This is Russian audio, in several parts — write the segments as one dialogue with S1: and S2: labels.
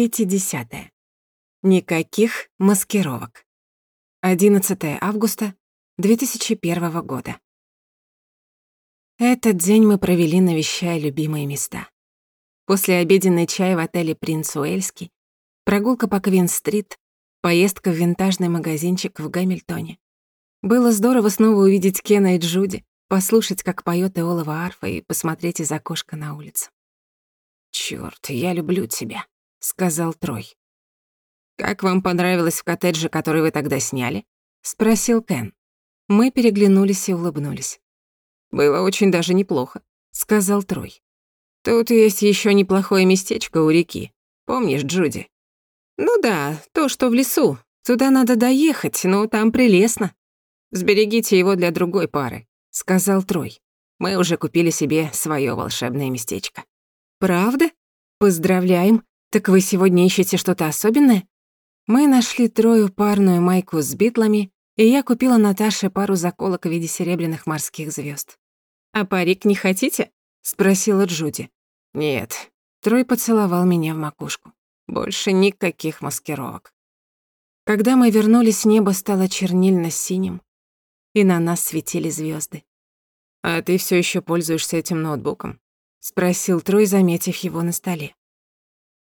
S1: 50. Никаких маскировок. 11 августа 2001 года. Этот день мы провели, навещая любимые места. После обеденный чай в отеле «Принц Уэльский», прогулка по Квин-стрит, поездка в винтажный магазинчик в Гамильтоне. Было здорово снова увидеть Кена и Джуди, послушать, как поёт Иолова арфа и посмотреть из окошка на улицу. «Чёрт, я люблю тебя», — сказал Трой. «Как вам понравилось в коттедже, который вы тогда сняли?» — спросил Кен. Мы переглянулись и улыбнулись. «Было очень даже неплохо», — сказал Трой. «Тут есть ещё неплохое местечко у реки. Помнишь, Джуди?» «Ну да, то, что в лесу. Туда надо доехать, но там прелестно. Сберегите его для другой пары», — сказал Трой. «Мы уже купили себе своё волшебное местечко». «Правда? Поздравляем. Так вы сегодня ищете что-то особенное?» Мы нашли Трою парную майку с битлами, и я купила Наташе пару заколок в виде серебряных морских звезд. «А парик не хотите?» — спросила Джуди. «Нет». Трой поцеловал меня в макушку. Больше никаких маскировок. Когда мы вернулись, небо стало чернильно-синим, и на нас светили звезды. «А ты все еще пользуешься этим ноутбуком?» — спросил Трой, заметив его на столе.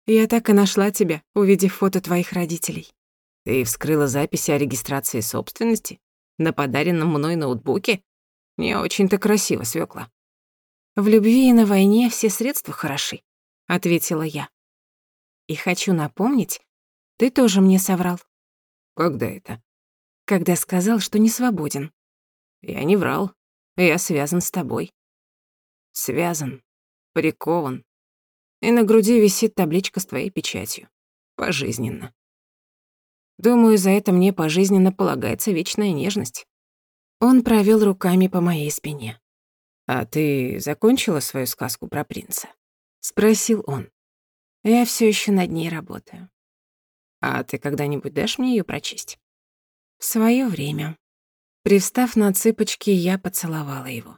S1: Я так и нашла тебя, увидев фото твоих родителей. Ты вскрыла записи о регистрации собственности на подаренном мной ноутбуке? Не очень-то красиво, свёкла. В любви и на войне все средства хороши, ответила я. И хочу напомнить, ты тоже мне соврал. Когда это? Когда сказал, что не свободен. Я не врал. Я связан с тобой. Связан, прикован, и на груди висит табличка с твоей печатью. Пожизненно. Думаю, за это мне пожизненно полагается вечная нежность. Он провел руками по моей спине. «А ты закончила свою сказку про принца?» — спросил он. «Я все еще над ней работаю». «А ты когда-нибудь дашь мне ее прочесть?» «В своё время». Привстав на цыпочки, я поцеловала его.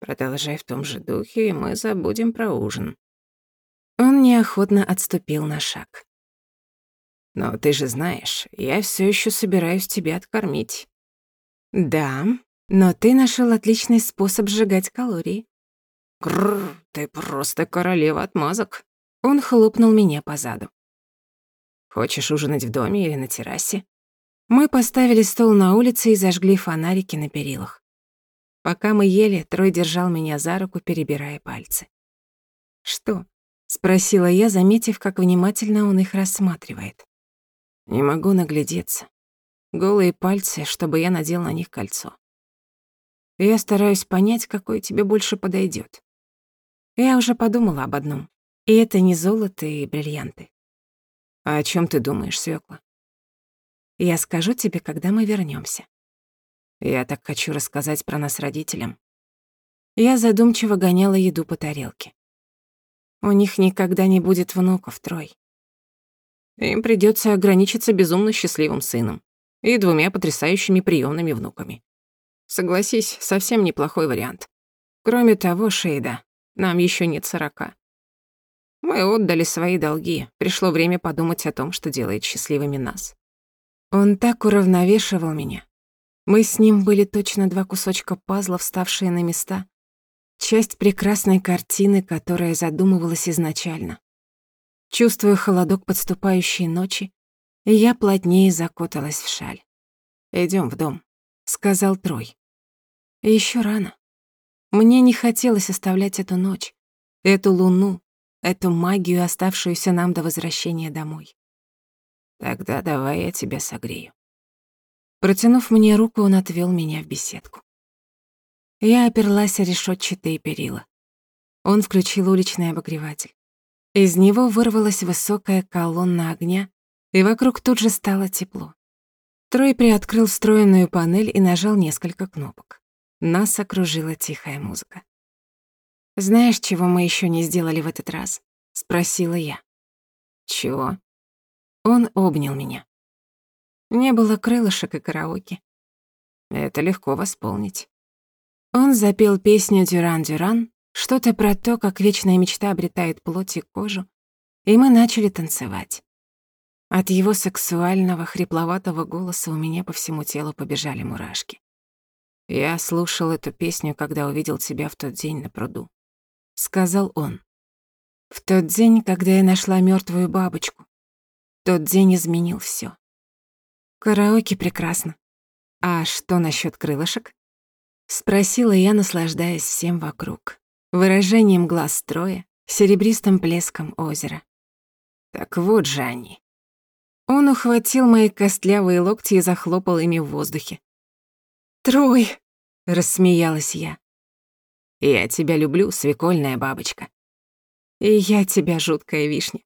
S1: «Продолжай в том же духе, и мы забудем про ужин», он неохотно отступил на шаг. «Но ты же знаешь, я все еще собираюсь тебя откормить». «Да, но ты нашел отличный способ сжигать калории». «Грррр, ты просто королева отмазок». Он хлопнул меня по заду. «Хочешь ужинать в доме или на террасе?» Мы поставили стол на улице и зажгли фонарики на перилах. Пока мы ели, Трой держал меня за руку, перебирая пальцы. «Что, Спросила я, заметив, как внимательно он их рассматривает. Не могу наглядеться. Голые пальцы, чтобы я надел на них кольцо. Я стараюсь понять, какое тебе больше подойдет. Я уже подумала об одном. И это не золото и бриллианты. А о чем ты думаешь, свекла? Я скажу тебе, когда мы вернемся. Я так хочу рассказать про нас родителям. Я задумчиво гоняла еду по тарелке. У них никогда не будет внуков, Трой. Им придётся ограничиться безумно счастливым сыном и двумя потрясающими приёмными внуками. Согласись, совсем неплохой вариант. Кроме того, Шейда, нам ещё нет сорока. Мы отдали свои долги, пришло время подумать о том, что делает счастливыми нас. Он так уравновешивал меня. Мы с ним были точно два кусочка пазла, вставшие на места, часть прекрасной картины, которая задумывалась изначально. Чувствуя холодок подступающей ночи, я плотнее закуталась в шаль. Идем в дом», — сказал Трой. Еще рано. Мне не хотелось оставлять эту ночь, эту луну, эту магию, оставшуюся нам до возвращения домой. «Тогда давай я тебя согрею». Протянув мне руку, он отвел меня в беседку. Я оперлась о решетчатые перила. Он включил уличный обогреватель. Из него вырвалась высокая колонна огня, и вокруг тут же стало тепло. Трой приоткрыл встроенную панель и нажал несколько кнопок. Нас окружила тихая музыка. «Знаешь, чего мы еще не сделали в этот раз?» — спросила я. «Чего?» Он обнял меня. Не было крылышек и караоке. Это легко восполнить. Он запел песню «Дюран-Дюран», что-то про то, как вечная мечта обретает плоть и кожу, И мы начали танцевать. От его сексуального, хрипловатого голоса у меня по всему телу побежали мурашки. «Я слушал эту песню, когда увидел тебя в тот день на пруду», — сказал он. «В тот день, когда я нашла мертвую бабочку. Тот день изменил все. Караоке прекрасно. А что насчет крылышек?» Спросила я, наслаждаясь всем вокруг. Выражением глаз строя, серебристым плеском озера. Так вот же они. Он ухватил мои костлявые локти и захлопал ими в воздухе. «Трой!» — рассмеялась я. «Я тебя люблю, свекольная бабочка». «И я тебя, жуткая вишня».